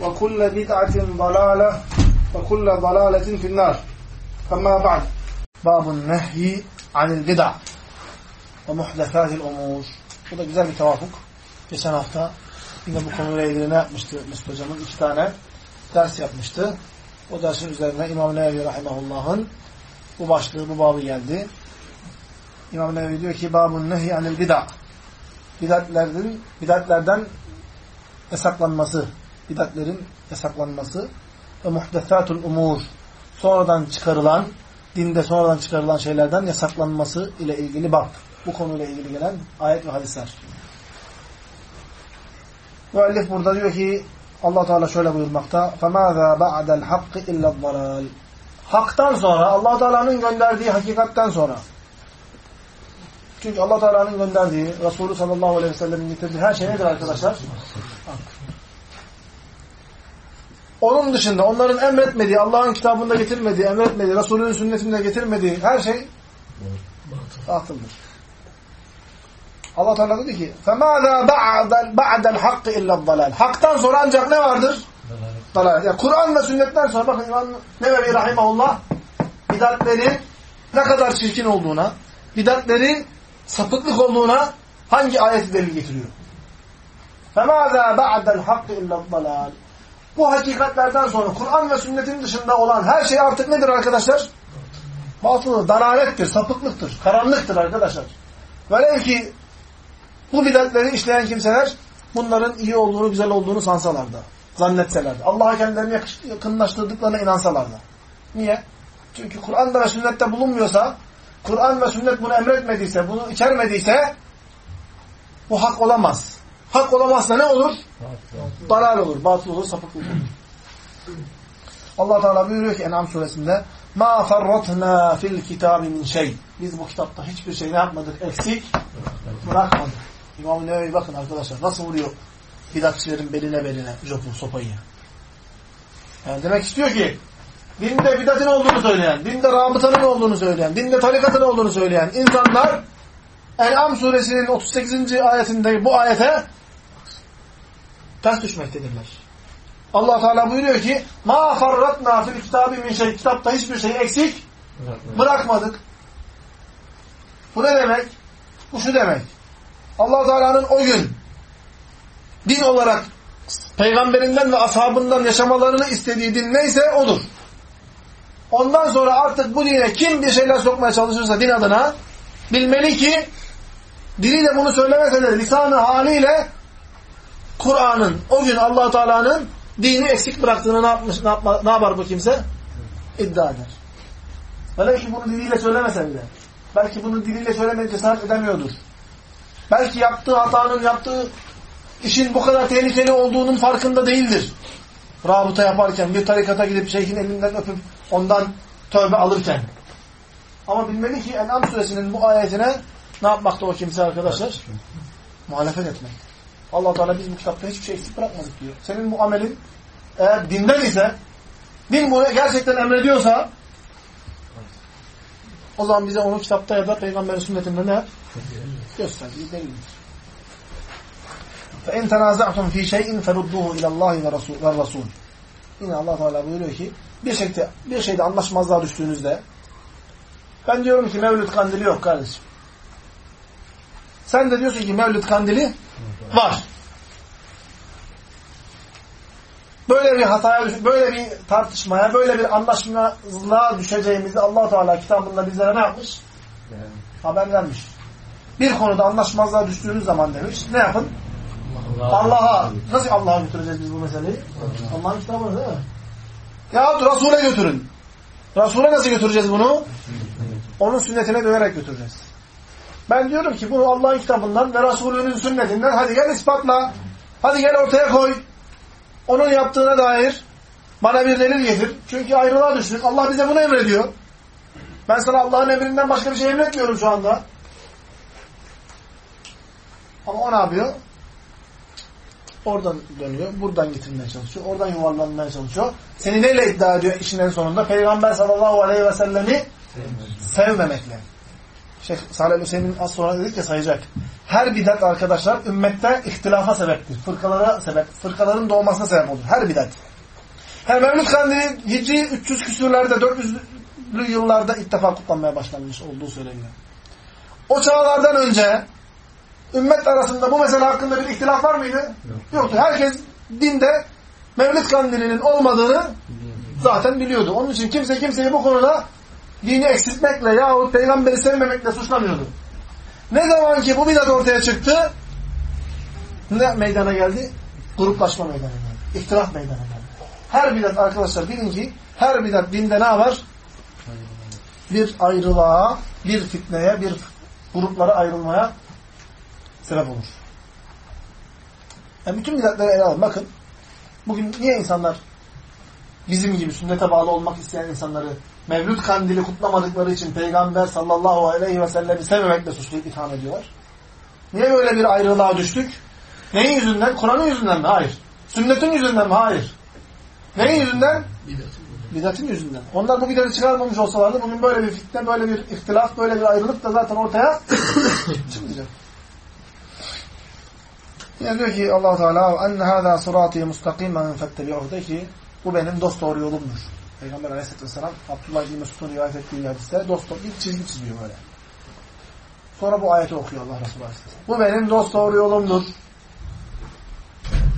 ve kulle bid'atin dalale ve kulle dalaletin finnar. Femma ba'd. Babun nehyi anil bid'a ve muhdefâtil umur. Bu da güzel bir tevafuk. Geçen hafta yine bu konuyla ilgili ne yapmıştı Mesut Hocam'ın? iki tane ders yapmıştı. O dersin üzerine İmam Nevevi Rahimahullah'ın bu başlığı, bu babı geldi. İmam Nevevi diyor ki babun nehyi anil bid'a. Bidatlerden, bidatlerden yasaklanması bidatlerin yasaklanması ve muhdesatul umur sonradan çıkarılan, dinde sonradan çıkarılan şeylerden yasaklanması ile ilgili bab. Bu konuyla ilgili gelen ayet ve hadisler. Müellif burada diyor ki Allah Teala şöyle buyurmakta: "Femâzâ ba'del hakkı illa'd-dalâl." Hak'tan sonra, Allah Teala'nın gönderdiği hakikatten sonra. Çünkü Allah Teala'nın gönderdiği, Resulü sallallahu aleyhi ve sellem'in getirdiği her şey nedir arkadaşlar? Hak. Onun dışında onların emretmediği, Allah'ın kitabında getirmediği, emretmediği, Resulünün sünnetinde getirmediği her şey batıldır. Allah Teala dedi ki: "Femâzâ ba'del ba'del hakkı illa'd-dalâl." Hak'tan sonra ancak ne vardır? Dalalet. Yani Kur'an ve sünnetten sonra bakın İmam Nevevi rahimehullah bidatlerin ne kadar çirkin olduğuna, bidatlerin sapıklık olduğuna hangi ayeti delil getiriyor? فَمَاذَا بَعْدَ الْحَقِّ اِلَّا الضَّلَالِ bu hakikatlerden sonra Kur'an ve sünnetin dışında olan her şey artık nedir arkadaşlar? Batıldır, dalalettir, sapıklıktır, karanlıktır arkadaşlar. Velev ki bu bidatleri işleyen kimseler bunların iyi olduğunu, güzel olduğunu sansalar da, zannetseler de, Allah'a kendilerini yakınlaştırdıklarına inansalar da. Niye? Çünkü Kur'an'da ve sünnette bulunmuyorsa, Kur'an ve sünnet bunu emretmediyse, bunu içermediyse bu hak olamaz Hak olamazsa ne olur? Dalal olur, batıl olur, sapıklık olur. Allah Teala buyuruyor ki En'am suresinde مَا فَرَّتْنَا فِي الْكِتَابِ مِنْ şey. Biz bu kitapta hiçbir şey ne yapmadık? Eksik bırakmadık. İmam-ı Nevevi bakın arkadaşlar nasıl vuruyor bidatçilerin beline beline jopu, sopayı. Yani demek istiyor ki dinde bidatın olduğunu söyleyen, dinde rabıtanın olduğunu söyleyen, dinde tarikatın olduğunu söyleyen insanlar En'am suresinin 38. ayetinde bu ayete ters düşmektedirler. Allah Teala buyuruyor ki: "Ma farratna fil kitabi min şey." Kitapta hiçbir şey eksik bırakmadık. Bu ne demek? Bu şu demek. Allah Teala'nın o gün din olarak peygamberinden ve ashabından yaşamalarını istediği din neyse odur. Ondan sonra artık bu dine kim bir şeyler sokmaya çalışırsa din adına bilmeli ki diliyle bunu söylemese de lisanı haliyle Kur'an'ın o gün allah Teala'nın dini eksik bıraktığını ne, yapmış, ne, yapma, ne yapar bu kimse? İddia eder. Belki bunu diliyle söylemese bile. Belki bunu diliyle söylemeye cesaret edemiyordur. Belki yaptığı hatanın, yaptığı işin bu kadar tehlikeli olduğunun farkında değildir. Rabıta yaparken, bir tarikata gidip şeyhin elinden öpüp ondan tövbe alırken. Ama bilmeli ki En'am suresinin bu ayetine ne yapmakta o kimse arkadaşlar? Muhalefet etmek allah Teala biz bu kitapta hiçbir şey eksik bırakmadık diyor. Senin bu amelin eğer dinden ise din bunu gerçekten emrediyorsa O zaman bize onu kitapta ya da peygamberin sünnetinde ne yap? Göster. Delildir. فَاِنْ تَنَازَعْتُمْ ف۪ي شَيْءٍ فَرُدُّهُ اِلَى اللّٰهِ وَالرَّسُولِ Yine allah Teala buyuruyor ki bir şeyde, bir şeyde anlaşmazlığa düştüğünüzde ben diyorum ki Mevlüt kandili yok kardeşim. Sen de diyorsun ki Mevlüt kandili var. Böyle bir hataya, böyle bir tartışmaya, böyle bir anlaşmazlığa düşeceğimizi allah Teala kitabında bizlere ne yapmış? Haber vermiş. Bir konuda anlaşmazlığa düştüğünüz zaman demiş. Ne yapın? Allah'a. Nasıl Allah'a götüreceğiz biz bu meseleyi? Allah'ın kitabını değil mi? Yahut Resul'e götürün. Resul'e nasıl götüreceğiz bunu? Onun sünnetine dönerek götüreceğiz. Ben diyorum ki bunu Allah'ın kitabından ve Resulünün sünnetinden hadi gel ispatla. Hadi gel ortaya koy. Onun yaptığına dair bana bir delil getir. Çünkü ayrılığa düştük. Allah bize bunu emrediyor. Ben sana Allah'ın emrinden başka bir şey emretmiyorum şu anda. Ama o ne yapıyor? Oradan dönüyor, buradan getirmeye çalışıyor, oradan yuvarlanmaya çalışıyor. Seni neyle iddia ediyor işin en sonunda? Peygamber sallallahu aleyhi ve sellemi sevmemekle. Şeyh Salih Hüseyin az sonra dedik ya sayacak. Her bidat arkadaşlar ümmette ihtilafa sebeptir. Fırkalara sebep, fırkaların doğmasına sebep olur. Her bidat. Her Mevlüt Kandili Hicri 300 küsürlerde, 400'lü yıllarda ilk defa kutlanmaya başlanmış olduğu söyleniyor. O çağlardan önce ümmet arasında bu mesele hakkında bir ihtilaf var mıydı? Yok. Yoktu. Herkes dinde Mevlid kandilinin olmadığını zaten biliyordu. Onun için kimse kimseyi bu konuda dini eksiltmekle yahut peygamberi sevmemekle suçlamıyordu. Ne zaman ki bu bidat ortaya çıktı ne meydana geldi? Gruplaşma meydana geldi. İhtilaf meydana geldi. Her bidat arkadaşlar bilin ki her bidat dinde ne var? Bir ayrılığa, bir fitneye, bir gruplara ayrılmaya sebep olur. Yani bütün bidatları ele alın. Bakın bugün niye insanlar bizim gibi sünnete bağlı olmak isteyen insanları Mevlüt kandili kutlamadıkları için Peygamber sallallahu aleyhi ve sellemi sevmemekle suçlayıp itham ediyorlar? Niye böyle bir ayrılığa düştük? Neyin yüzünden? Kur'an'ın yüzünden mi? Hayır. Sünnetin yüzünden mi? Hayır. Neyin yüzünden? Bidatın yüzünden. Onlar bu bidatı çıkarmamış olsalardı bugün böyle bir fitne, böyle bir ihtilaf, böyle bir ayrılık da zaten ortaya çıkmayacak. Yine diyor ki allah Teala enne hâzâ surâtî mustakimen fettebi'uhu de ki bu benim dost doğru yolumdur. Peygamber Aleyhisselatü Vesselam Abdullah bin Mesud'un rivayet ettiği hadiste dost doğru bir çizgi çiziyor böyle. Sonra bu ayeti okuyor Allah Resulü Aleyhisselam. Bu benim dost doğru yolumdur.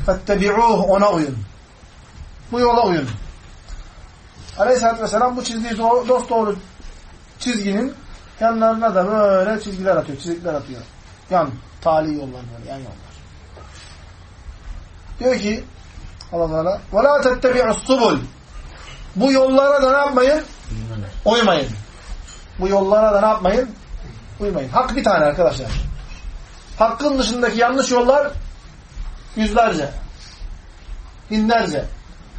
Fettebi'uh ona uyun. Bu yola uyun. Aleyhisselatü Vesselam bu çizdiği dost doğru çizginin yanlarına da böyle çizgiler atıyor, çizikler atıyor. Yan, tali yollar böyle, yan yollar. Diyor ki Allah Teala: "Ve la tettebi'us subul." Bu yollara da ne yapmayın? Uymayın. Bu yollara da ne yapmayın? Uymayın. Hak bir tane arkadaşlar. Hakkın dışındaki yanlış yollar yüzlerce. Binlerce.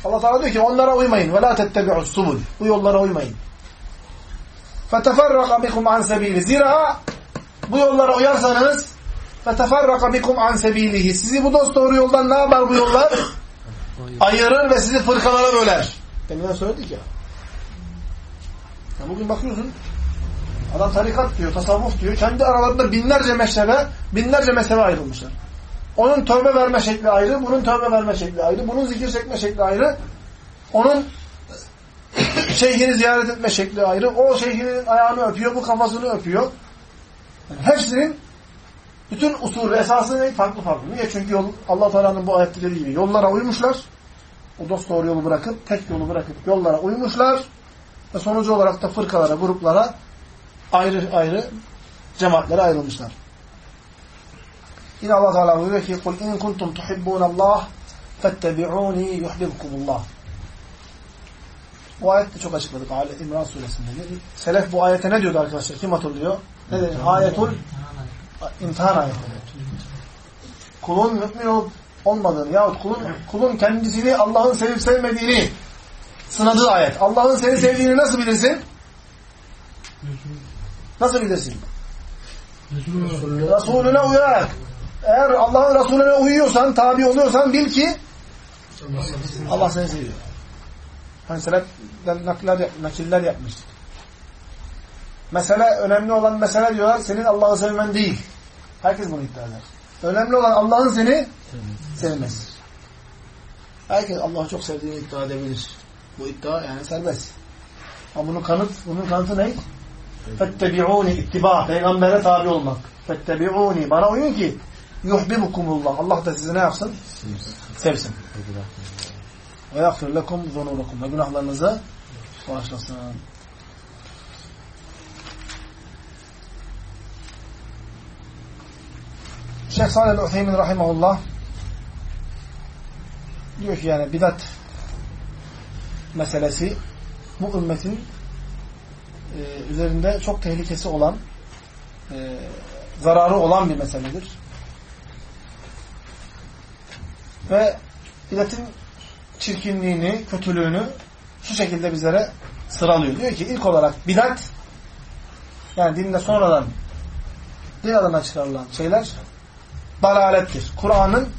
Allah Teala diyor ki onlara uymayın. وَلَا تَتَّبِعُ السُّبُلِ Bu yollara uymayın. فَتَفَرَّقَ بِكُمْ عَنْ سَب۪يلِ Zira bu yollara uyarsanız فَتَفَرَّقَ بِكُمْ عَنْ سَب۪يلِهِ Sizi bu dost doğru yoldan ne yapar bu yollar? Ayırır ve sizi fırkalara böler. Deminden söyledik ya. ya. Bugün bakıyorsun adam tarikat diyor, tasavvuf diyor. Kendi aralarında binlerce meşrebe, binlerce mezhebe ayrılmışlar. Onun tövbe verme şekli ayrı, bunun tövbe verme şekli ayrı, bunun zikir çekme şekli ayrı. Onun şeyhini ziyaret etme şekli ayrı. O şeyhinin ayağını öpüyor, bu kafasını öpüyor. Yani hepsinin bütün usulü, esası? Farklı farklı. Niye? Çünkü yol, Allah Teala'nın bu ayette dediği gibi yollara uymuşlar O dost doğru yolu bırakıp, tek yolu bırakıp yollara uymuşlar. Ve sonucu olarak da fırkalara, gruplara ayrı ayrı cemaatlere ayrılmışlar. Yine Allah Teala buyuruyor ki قُلْ اِنْ كُنْتُمْ تُحِبُّونَ اللّٰهِ فَاتَّبِعُونِي يُحْبِبْكُمُ اللّٰهِ Bu ayette çok açıkladık. Ali İmran suresinde. Selef bu ayete ne diyordu arkadaşlar? Kim hatırlıyor? Ne dedi? Ayetul imtihan ayeti. Kulun mümin olup olmadığını yahut kulun, kulun kendisini Allah'ın sevip sevmediğini sınadığı ayet. Allah'ın seni sevdiğini nasıl bilirsin? Nasıl bilirsin? Resulüne uyarak. Eğer Allah'ın Resulüne uyuyorsan, tabi oluyorsan bil ki Allah seni seviyor. Hani seleften nakiller, nakiller yapmıştık. Mesele, önemli olan mesele diyorlar, senin Allah'ı sevmen değil. Herkes bunu iddia eder. Önemli olan Allah'ın seni sevmesi. Herkes Allah'ı çok sevdiğini iddia edebilir. Bu iddia yani serbest. Ama bunun kanıt, bunun kanıtı ne? Fettebi'uni ittiba. Peygambere tabi olmak. Fettebi'uni. Bana uyun ki yuhbibukumullah. Allah da sizi ne yapsın? Sevsin. Ve yagfir lekum zunurukum. Ve günahlarınızı bağışlasın. Şeyh Salih el-Uthaymin rahimahullah diyor ki yani bidat meselesi bu ümmetin e, üzerinde çok tehlikesi olan e, zararı olan bir meseledir. Ve bidatin çirkinliğini, kötülüğünü şu şekilde bizlere sıralıyor. Diyor ki ilk olarak bidat yani dinde sonradan din adına çıkarılan şeyler dalalettir. Kur'an'ın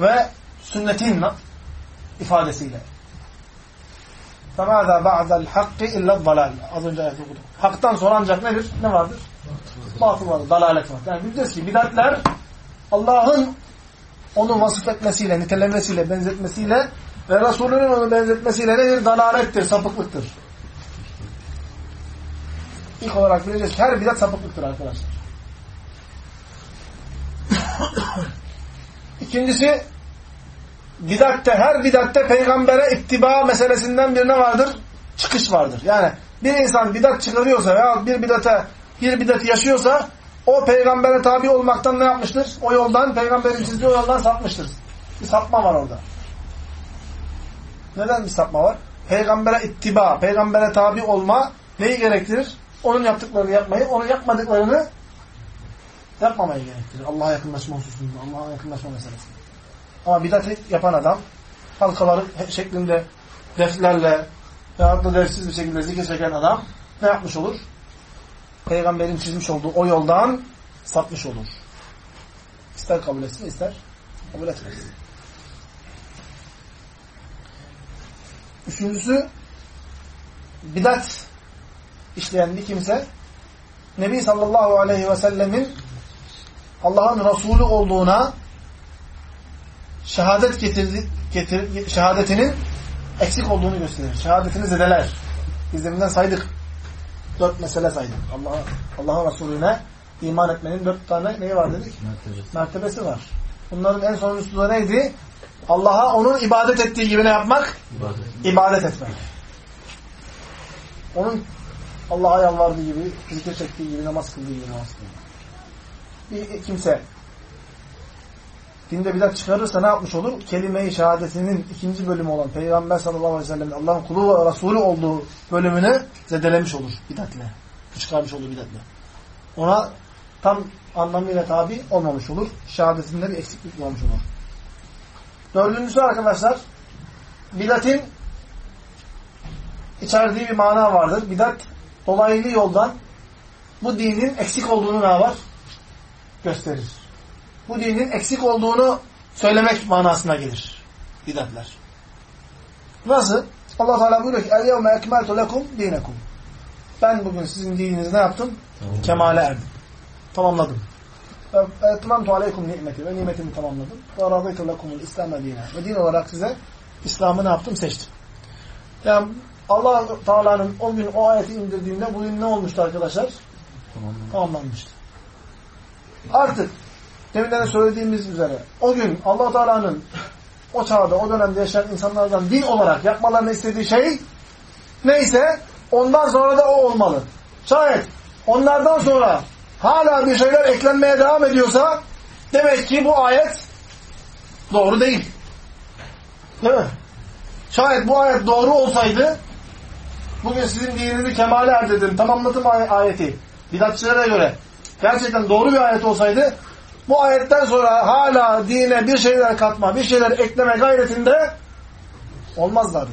ve sünnetin ifadesiyle. فَمَاذَا بَعْدَ الْحَقِّ اِلَّا الضَّلَالِ Az önce ayet okuduk. Hak'tan sonra ancak nedir? Ne vardır? Batıl vardır, dalalet var. Yani bileceğiz ki bidatler Allah'ın onu vasıf etmesiyle, nitelemesiyle, benzetmesiyle ve Resulünün onu benzetmesiyle nedir? Dalalettir, sapıklıktır. İlk olarak bileceğiz ki her bidat sapıklıktır arkadaşlar. İkincisi bidatte, her bidatte peygambere ittiba meselesinden birine vardır? Çıkış vardır. Yani bir insan bidat çıkarıyorsa veya bir bidate bir bidat yaşıyorsa o peygambere tabi olmaktan ne yapmıştır? O yoldan, peygamberin çizdiği o yoldan sapmıştır. Bir sapma var orada. Neden bir sapma var? Peygambere ittiba, peygambere tabi olma neyi gerektirir? Onun yaptıklarını yapmayı, onun yapmadıklarını yapmamayı gerektirir. Allah'a yakınlaşma hususunda, Allah'a yakınlaşma meselesinde. Ama bidat yapan adam halkaları şeklinde deflerle veyahut da defsiz bir şekilde zikir çeken adam ne yapmış olur? Peygamberin çizmiş olduğu o yoldan sapmış olur. İster kabul etsin, ister kabul etmesin. Üçüncüsü bidat işleyen bir kimse Nebi sallallahu aleyhi ve sellemin Allah'ın Resulü olduğuna şehadet getirdi, getir, şehadetinin eksik olduğunu gösterir. Şehadetini zedeler. Biz deminden saydık. Dört mesele saydık. Allah'a Allah Resulüne iman etmenin dört tane neyi var dedik? Mertebesi, Mertebesi var. Bunların en sonuncusu da neydi? Allah'a onun ibadet ettiği gibi ne yapmak? İbadet, ibadet etmek. Onun Allah'a yalvardığı gibi, zikir çektiği gibi, namaz kıldığı gibi namaz kılmak. Bir kimse dinde bidat çıkarırsa ne yapmış olur? Kelime-i şehadetinin ikinci bölümü olan Peygamber sallallahu aleyhi ve sellem'in Allah'ın kulu ve Resulü olduğu bölümünü zedelemiş olur bidatle. Çıkarmış olur bidatle. Ona tam anlamıyla tabi olmamış olur. Şehadetinde bir eksiklik olmuş olur. Dördüncüsü arkadaşlar bidatin içerdiği bir mana vardır. Bidat dolaylı yoldan bu dinin eksik olduğunu ne var? Gösterir bu dinin eksik olduğunu söylemek manasına gelir. Bidatler. Nasıl? Allah Teala buyuruyor ki "El-yevme ekmeltu lekum dinekum." Ben bugün sizin dininizi ne yaptım? Tamam. Kemale erdim. Tamamladım. Etmemtu aleykum nimeti ve nimetimi tamamladım. Ve radıytu lekumul İslam'e dine. Ve din olarak size İslam'ı ne yaptım? Seçtim. Yani Allah Teala'nın o gün o ayeti indirdiğinde bu din ne olmuştu arkadaşlar? Tamamlanmıştı. Artık deminden söylediğimiz üzere o gün allah Teala'nın o çağda, o dönemde yaşayan insanlardan din olarak yapmalarını istediği şey neyse ondan sonra da o olmalı. Şayet onlardan sonra hala bir şeyler eklenmeye devam ediyorsa demek ki bu ayet doğru değil. Değil mi? Şayet bu ayet doğru olsaydı bugün sizin dinini kemale erdirdim, tamamladım ayeti. Bidatçılara göre gerçekten doğru bir ayet olsaydı bu ayetten sonra hala dine bir şeyler katma, bir şeyler ekleme gayretinde olmazlar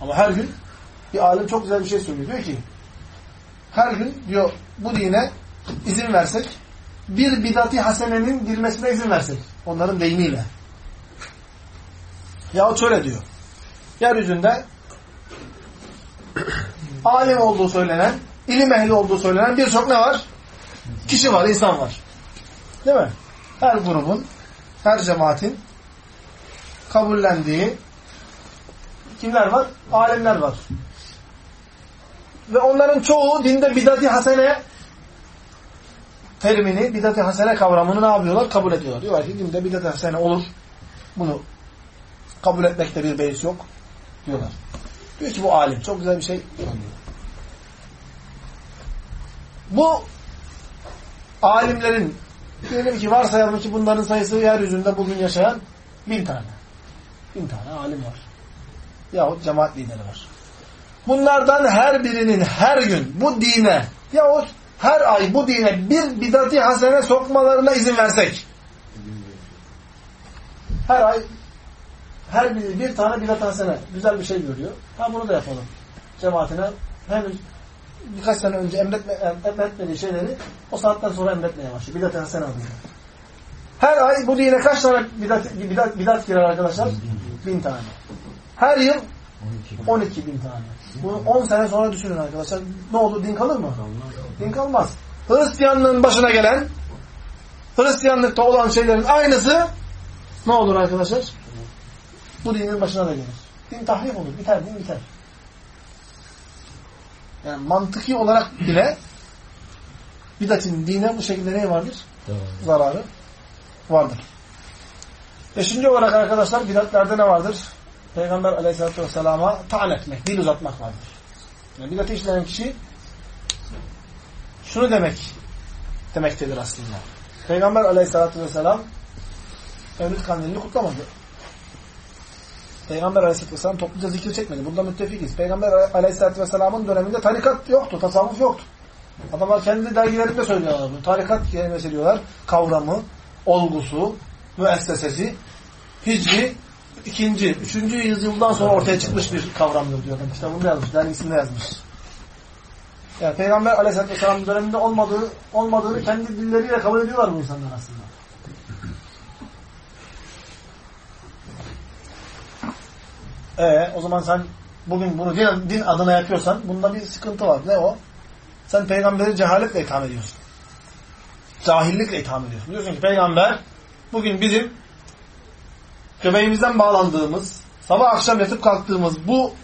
Ama her gün bir alim çok güzel bir şey söylüyor. Diyor ki her gün diyor bu dine izin versek bir bidati hasenenin girmesine izin versek. Onların deyimiyle. Yahut şöyle diyor. Yeryüzünde alim olduğu söylenen, ilim ehli olduğu söylenen birçok ne var? Kişi var, insan var. Değil mi? Her grubun, her cemaatin kabullendiği kimler var? Alimler var. Ve onların çoğu dinde bidat-i hasene terimini, bidat-i hasene kavramını ne yapıyorlar? Kabul ediyorlar. Diyorlar ki dinde bidat-i hasene olur. Bunu kabul etmekte bir beis yok. Diyorlar. Diyor ki bu alim. Çok güzel bir şey. Bu alimlerin diyelim ki varsayalım ki bunların sayısı yeryüzünde bugün yaşayan bin tane. Bin tane alim var. Yahut cemaat lideri var. Bunlardan her birinin her gün bu dine yahut her ay bu dine bir bidati hasene sokmalarına izin versek her ay her biri bir tane bidat hasene güzel bir şey görüyor. Ha bunu da yapalım. Cemaatine henüz birkaç sene önce emretme, emretmediği şeyleri o saatten sonra emretmeye başlıyor. Bidat hasene adıyla. Her ay bu dine kaç tane bidat, bidat, bidat girer arkadaşlar? Bin tane. Her yıl 12 bin tane. Bunu 10 sene sonra düşünün arkadaşlar. Ne oldu? Din kalır mı? Din kalmaz. Hristiyanlığın başına gelen Hristiyanlıkta olan şeylerin aynısı ne olur arkadaşlar? Bu dinin başına da gelir. Din tahrif olur. Biter, din biter. Yani mantıki olarak bile bidatin dine bu şekilde ne vardır? Zararı vardır. Beşinci olarak arkadaşlar bidatlerde ne vardır? Peygamber aleyhissalatü vesselama taan etmek, dil uzatmak vardır. Yani bidatı işleyen kişi şunu demek demektedir aslında. Peygamber aleyhissalatü vesselam Mevlid kandilini kutlamadı. Peygamber aleyhissalatü vesselam topluca zikir çekmedi. Bunda müttefikiz. Peygamber aleyhissalatü vesselamın döneminde tarikat yoktu, tasavvuf yoktu. Adamlar kendi dergilerinde söylüyorlar bunu. Tarikat kelimesi diyorlar. Kavramı, olgusu, müessesesi, hicri, ikinci, üçüncü yüzyıldan sonra ortaya çıkmış bir kavramdır diyor. İşte bunu yazmış, dergisinde yazmış. Yani Peygamber aleyhissalatü vesselam döneminde olmadığı, olmadığını kendi dilleriyle kabul ediyorlar bu insanlar aslında. Ee, o zaman sen bugün bunu din, din adına yapıyorsan bunda bir sıkıntı var. Ne o? Sen peygamberi cehaletle itham ediyorsun. Cahillikle itham ediyorsun. Diyorsun ki peygamber bugün bizim göbeğimizden bağlandığımız, sabah akşam yatıp kalktığımız bu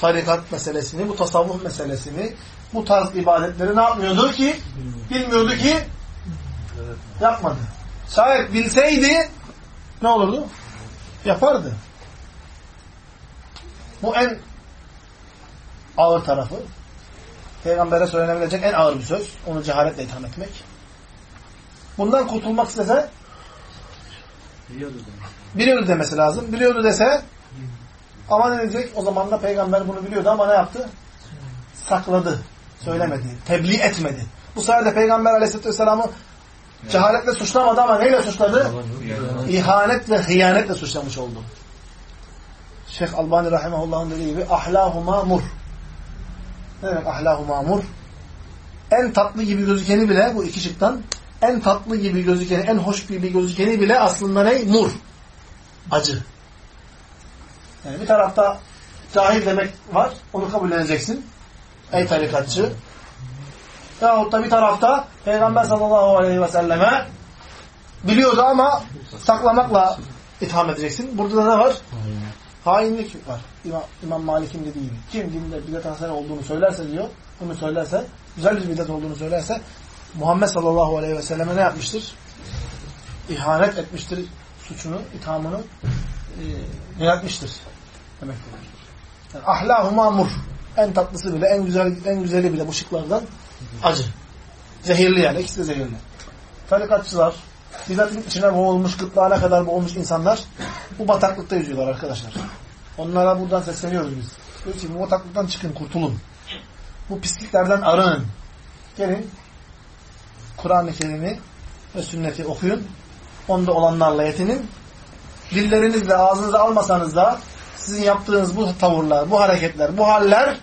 tarikat meselesini, bu tasavvuf meselesini, bu tarz ibadetleri ne yapmıyordu ki? Bilmiyordu ki yapmadı. Şayet bilseydi ne olurdu? Yapardı. Bu en ağır tarafı. Peygambere söylenebilecek en ağır bir söz. Onu cehaletle itham etmek. Bundan kurtulmak istese biliyordu demesi lazım. Biliyordu dese ama ne diyecek? O zaman da peygamber bunu biliyordu ama ne yaptı? Sakladı. Söylemedi. Tebliğ etmedi. Bu sefer de peygamber aleyhisselatü vesselam'ı cehaletle suçlamadı ama neyle suçladı? İhanet ve hıyanetle suçlamış oldu. Şeyh Albani Rahimahullah'ın dediği gibi ahlahu mamur. Ne demek ahlahu mamur? En tatlı gibi gözükeni bile bu iki şıktan en tatlı gibi gözükeni, en hoş gibi gözükeni bile aslında ne? Mur. Acı. Yani bir tarafta cahil demek var. Onu kabul. Ey tarikatçı. Yahut da bir tarafta Peygamber sallallahu aleyhi ve selleme biliyordu ama saklamakla itham edeceksin. Burada da ne var? Hainlik var. İmam, İmam Malik'in dediği gibi. Kim dinde bidat hasene olduğunu söylerse diyor, bunu söylerse, güzel bir bidat olduğunu söylerse, Muhammed sallallahu aleyhi ve selleme ne yapmıştır? İhanet etmiştir suçunu, ithamını e, yönetmiştir. Demektir. Yani ahlahu mamur. En tatlısı bile, en güzel en güzeli bile bu şıklardan acı. Zehirli yani. İkisi de zehirli. Tarikatçılar, bidatın içine boğulmuş, gırtlağına kadar boğulmuş insanlar bu bataklıkta yüzüyorlar arkadaşlar. Onlara buradan sesleniyoruz biz. Diyor ki bu bataklıktan çıkın, kurtulun. Bu pisliklerden arının. Gelin Kur'an-ı Kerim'i ve sünneti okuyun. Onda olanlarla yetinin. Dillerinizle ağzınıza almasanız da sizin yaptığınız bu tavırlar, bu hareketler, bu haller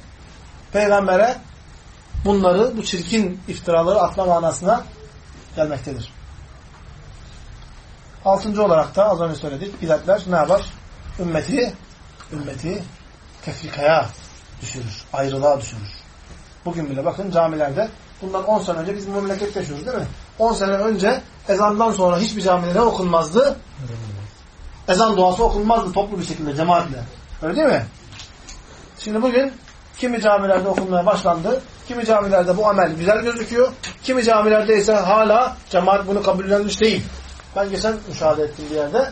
peygambere bunları, bu çirkin iftiraları atma manasına gelmektedir. Altıncı olarak da az önce söyledik. Bidatler ne yapar? Ümmeti ümmeti tefrikaya düşürür. Ayrılığa düşürür. Bugün bile bakın camilerde bundan 10 sene önce biz memlekette yaşıyoruz değil mi? 10 sene önce ezandan sonra hiçbir camide ne okunmazdı? Ezan duası okunmazdı toplu bir şekilde cemaatle. Öyle değil mi? Şimdi bugün kimi camilerde okunmaya başlandı. Kimi camilerde bu amel güzel gözüküyor. Kimi camilerde ise hala cemaat bunu kabullenmiş değil. Ben geçen müşahede ettim bir yerde.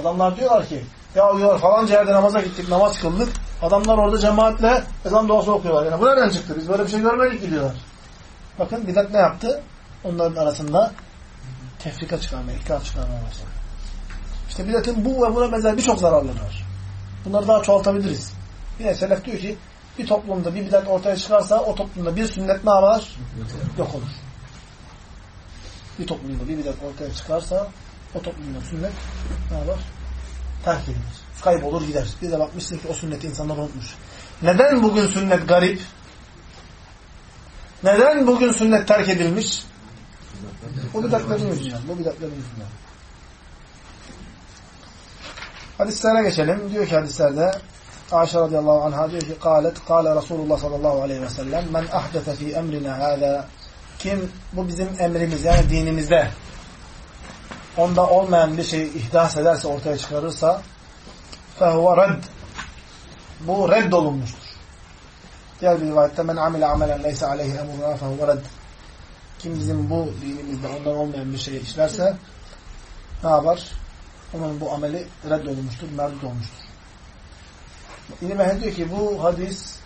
Adamlar diyorlar ki ya diyor falanca yerde namaza gittik, namaz kıldık. Adamlar orada cemaatle ezan duası okuyorlar. Yani bu nereden çıktı? Biz böyle bir şey görmedik diyorlar. Bakın bidat ne yaptı? Onların arasında tefrika çıkarmaya, ihtilaf çıkarmaya başladı. İşte bidatın bu ve buna benzer birçok zararları var. Bunları daha çoğaltabiliriz. Yine selef diyor ki bir toplumda bir bidat ortaya çıkarsa o toplumda bir sünnet ne yapar? Yok olur Bir toplumda bir bidat ortaya çıkarsa o toplumda sünnet ne yapar? Terk edilir. Kaybolur gider. Bir de bakmışsın ki o sünneti insanlar unutmuş. Neden bugün sünnet garip? Neden bugün sünnet terk edilmiş? Bu bidatların yüzünden. Bu bidatların yüzünden. Hadislere geçelim. Diyor ki hadislerde Ayşe radıyallahu anha diyor ki قالت قال Resulullah sallallahu aleyhi ve sellem men ahdete fi emrina hâzâ kim bu bizim emrimiz yani dinimizde onda olmayan bir şey ihdas ederse ortaya çıkarırsa fehuve redd bu reddolunmuştur. Diğer bir rivayette men amile amelen leyse aleyhi emruna fehuve redd kim bizim bu dinimizde ondan olmayan bir şey işlerse ne yapar? Onun bu ameli reddolunmuştur, merdut olmuştur. İlim diyor ki bu hadis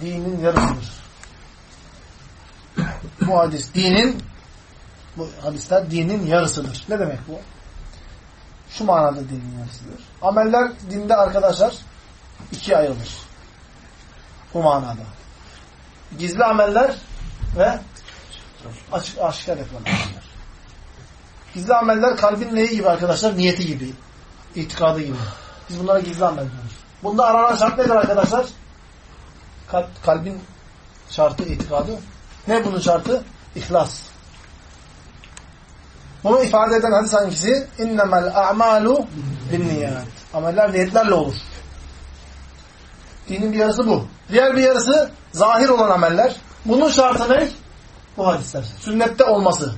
dinin yarısıdır. Bu hadis dinin bu hadisler dinin yarısıdır. Ne demek bu? Şu manada dinin yarısıdır. Ameller dinde arkadaşlar ikiye ayrılır. Bu manada. Gizli ameller ve açık, aşikar yapılan. Gizli ameller kalbin neyi gibi arkadaşlar? Niyeti gibi. itikadı gibi. Biz bunlara gizli amel diyoruz. Bunda aranan şart nedir arkadaşlar? Kalbin şartı, itikadı. Ne bunun şartı? İhlas. Bunu ifade eden hadis hangisi? A'malu bin niyat. Ameller niyetlerle olur. Dinin bir yarısı bu. Diğer bir yarısı zahir olan ameller. Bunun şartı ne? Bu hadisler. Sünnette olması.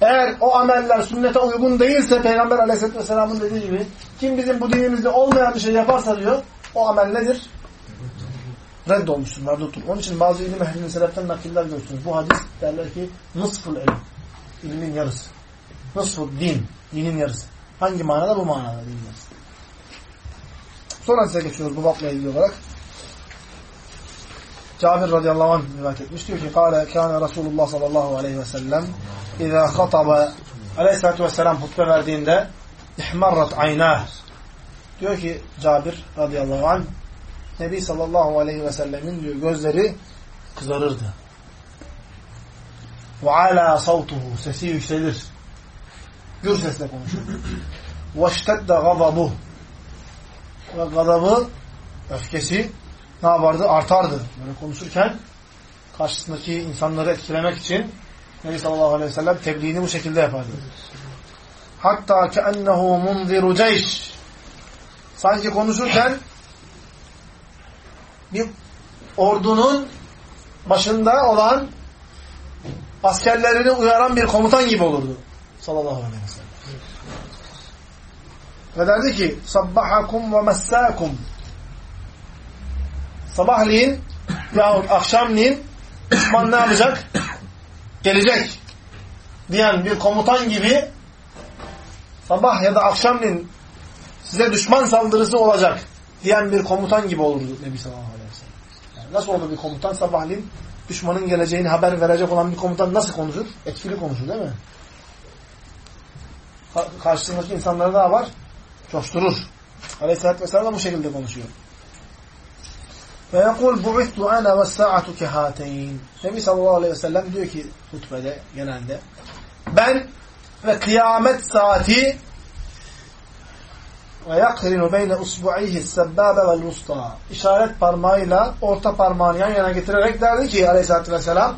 Eğer o ameller sünnete uygun değilse Peygamber aleyhisselatü vesselamın dediği gibi kim bizim bu dinimizde olmayan bir şey yaparsa diyor o amel nedir? Reddolmuştur, merduttur. Onun için bazı ilim ehlinin seleften nakiller görürsünüz. Bu hadis derler ki nısful ilim. İlmin yarısı. Nısful din. Dinin yarısı. Hangi manada? Bu manada dinin yarısı. Sonra size geçiyoruz bu babla ilgili olarak. Cabir radıyallahu anh rivayet etmiş. Diyor ki Kale kâne Resulullah sallallahu aleyhi ve sellem İzâ khataba aleyhissalatü vesselam hutbe verdiğinde ihmarrat aynâh diyor ki Cabir radıyallahu anh Nebi sallallahu aleyhi ve sellemin diyor gözleri kızarırdı. Ve alâ savtuhu sesi yükselir. Gür sesle konuşur. Ve ştedde gadabuh ve gadabı öfkesi ne yapardı? Artardı. Böyle konuşurken karşısındaki insanları etkilemek için Nebi sallallahu aleyhi ve sellem tebliğini bu şekilde yapardı. Hatta keennehu munziru ceyş sanki konuşurken bir ordunun başında olan askerlerini uyaran bir komutan gibi olurdu. Sallallahu aleyhi ve sellem. Ve derdi ki sabbahakum ve messakum sabahleyin yahut akşamleyin düşman ne yapacak? Gelecek diyen bir komutan gibi sabah ya da akşamleyin size düşman saldırısı olacak diyen bir komutan gibi olurdu Nebi sallallahu aleyhi ve sellem. Yani nasıl olur bir komutan sabahleyin düşmanın geleceğini haber verecek olan bir komutan nasıl konuşur? Etkili konuşur değil mi? Karşısındaki insanları da var? Coşturur. Aleyhisselatü Vesselam da bu şekilde konuşuyor. Ve yekul bu'ittu ana ve sa'atu kehateyn. Nebi sallallahu aleyhi ve sellem diyor ki hutbede genelde ben ve kıyamet saati ve yakrinu beyne usbu'ihi sebbabe vel musta. İşaret parmağıyla orta parmağını yan yana getirerek derdi ki aleyhissalatü vesselam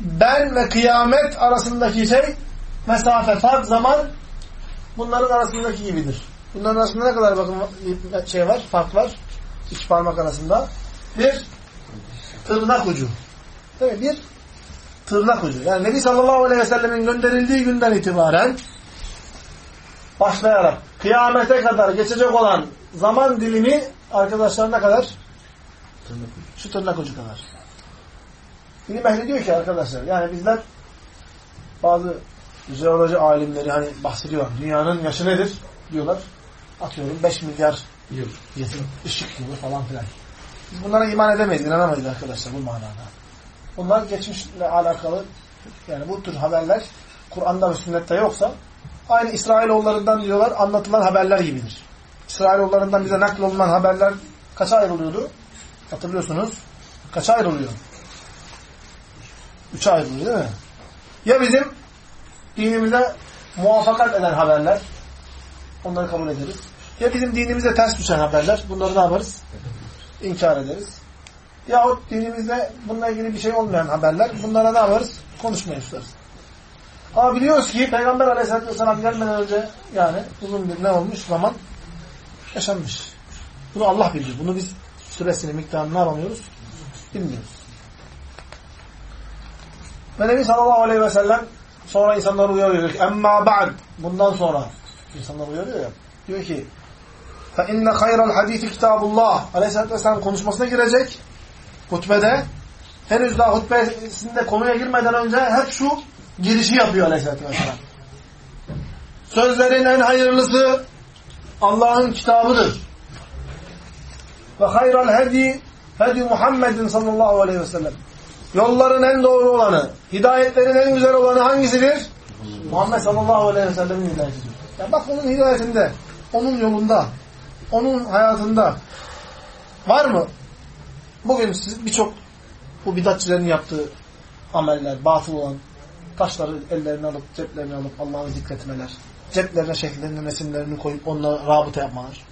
ben ve kıyamet arasındaki şey mesafe, fark, zaman bunların arasındaki gibidir. Bunların arasında ne kadar bakın şey var, fark var? İki parmak arasında. Bir tırnak ucu. Değil mi? Bir tırnak ucu. Yani Nebi sallallahu aleyhi ve sellemin gönderildiği günden itibaren başlayarak kıyamete kadar geçecek olan zaman dilimi arkadaşlar ne kadar? Şu tırnak ucu kadar. İlim ehli diyor ki arkadaşlar yani bizler bazı jeoloji alimleri hani bahsediyor. Dünyanın yaşı nedir? Diyorlar. Atıyorum 5 milyar Yıl. yıl, ışık yılı falan filan. Biz bunlara iman edemeyiz, inanamayız arkadaşlar bu manada. Bunlar geçmişle alakalı yani bu tür haberler Kur'an'da ve sünnette yoksa aynı İsrailoğullarından diyorlar anlatılan haberler gibidir. İsrailoğullarından bize naklolunan haberler kaça ayrılıyordu? Hatırlıyorsunuz. Kaça ayrılıyor? Üçe ayrılıyor değil mi? Ya bizim dinimize muvaffakat eden haberler onları kabul ederiz. Ya bizim dinimize ters düşen haberler bunları ne yaparız? İnkar ederiz. Yahut dinimizde bununla ilgili bir şey olmayan haberler bunlara ne yaparız? Konuşmayı tutarız. Ama biliyoruz ki Peygamber aleyhissalatü vesselam gelmeden önce yani uzun bir ne olmuş zaman yaşanmış. Bunu Allah bilir. Bunu biz süresini, miktarını ne yapamıyoruz? Bilmiyoruz. Ve Nebi sallallahu aleyhi ve sellem sonra insanları uyarıyor ki emma ba'd bundan sonra insanları uyarıyor ya diyor ki fe inne hayral hadisi kitabullah aleyhissalatü vesselam konuşmasına girecek hutbede henüz daha hutbesinde konuya girmeden önce hep şu girişi yapıyor Aleyhisselatü Vesselam. Sözlerin en hayırlısı Allah'ın kitabıdır. Ve hayral hedi hedi Muhammedin sallallahu aleyhi ve sellem. Yolların en doğru olanı, hidayetlerin en güzel olanı hangisidir? Muhammed sallallahu aleyhi ve sellemin hidayetidir. Ya bak onun hidayetinde, onun yolunda, onun hayatında var mı? Bugün siz birçok bu bidatçilerin yaptığı ameller, batıl olan taşları ellerine alıp ceplerine alıp Allah'ı zikretmeler. Ceplerine şekillerini, resimlerini koyup onlara rabıta yapmalar.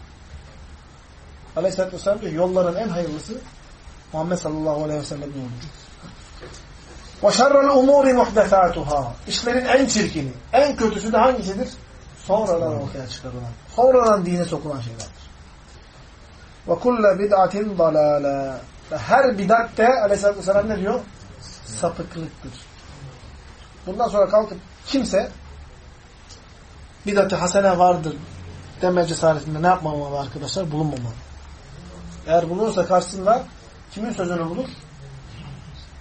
Aleyhisselatü Vesselam diyor yolların en hayırlısı Muhammed sallallahu aleyhi ve sellem yolu. Ve şerrel umuri muhdesatuhâ. İşlerin en çirkini, en kötüsü de hangisidir? Sonradan ortaya çıkarılan, sonradan dine sokulan şeylerdir. Ve kulle bid'atin dalâle. Her bid'at de aleyhissalatü vesselam ne diyor? Sapıklıktır. Bundan sonra kalkıp kimse bidat-ı hasene vardır deme cesaretinde ne yapmamalı arkadaşlar? Bulunmamalı. Eğer bulunursa karşısında kimin sözünü bulur?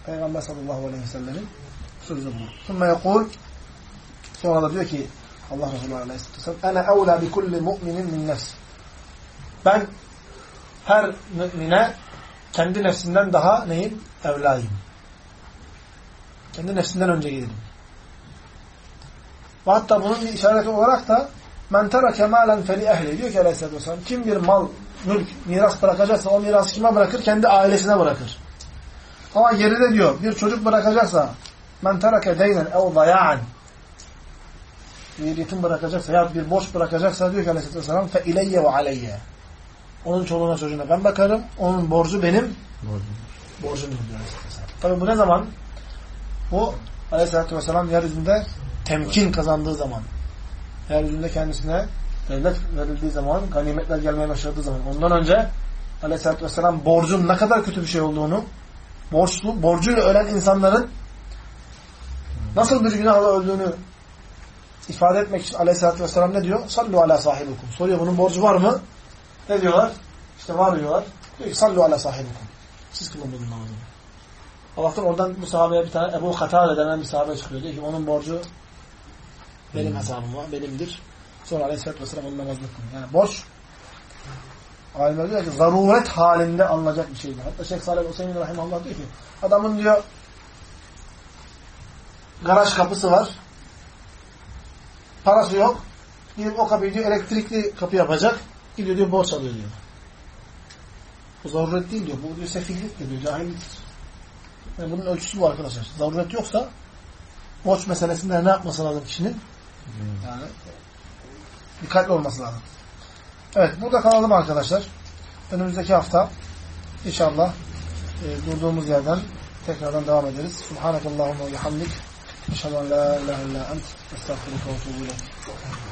Peygamber sallallahu aleyhi ve sellemin sözünü bulur. Sümme yekul sonra da diyor ki Allah Resulü aleyhisselatü vesselam Ene evlâ bi kulli mu'minin min nefs Ben her mümine kendi nefsinden daha neyim? Evlayım. Kendi nefsinden önce gelirim. Ve hatta bunun bir işareti olarak da men terake malen feli ehli diyor ki aleyhissalatü vesselam kim bir mal, mülk, miras bırakacaksa o mirası kime bırakır? Kendi ailesine bırakır. Ama geride diyor bir çocuk bırakacaksa men terake deynen ev daya'an bir yetim bırakacaksa ya bir borç bırakacaksa diyor ki aleyhissalatü vesselam fe ileyye ve aleyye onun çoluğuna çocuğuna ben bakarım onun borcu benim borcum diyor aleyhissalatü vesselam. Tabi bu ne zaman? Bu aleyhissalatü vesselam yeryüzünde temkin kazandığı zaman yeryüzünde kendisine devlet verildiği zaman, ganimetler gelmeye başladığı zaman. Ondan önce aleyhissalatü vesselam borcun ne kadar kötü bir şey olduğunu, borçlu, borcuyla ölen insanların nasıl bir günahla öldüğünü ifade etmek için aleyhissalatü vesselam ne diyor? Sallu ala sahibukum. Soruyor bunun borcu var mı? Ne diyorlar? İşte var diyorlar. Diyor ki sallu ala sahibukum. Siz kılın bunun namazını. Allah'tan oradan bu sahabeye bir tane Ebu Katade denen bir sahabe çıkıyor. Diyor ki onun borcu benim hmm. hesabım var, benimdir. Sonra Aleyhisselatü Vesselam onun namazını kılıyor. Yani borç alimler diyor ki zaruret halinde alınacak bir şeydir. Hatta Şeyh Salih Hüseyin Rahimallah diyor ki adamın diyor garaj kapısı var. Parası yok. Gidip o kapıyı diyor elektrikli kapı yapacak. Gidiyor diyor borç alıyor diyor. Bu zaruret değil diyor. Bu diyor sefihliktir diyor. Cahilliktir. Yani bunun ölçüsü bu arkadaşlar. Zaruret yoksa borç meselesinde ne yapması lazım kişinin? Yani dikkatli olması lazım. Evet burada kalalım arkadaşlar. Önümüzdeki hafta inşallah e, durduğumuz yerden tekrardan devam ederiz. Subhanakallahumma ve bihamdik. Eşhedü en la ilahe illa ent. Estağfurullah ve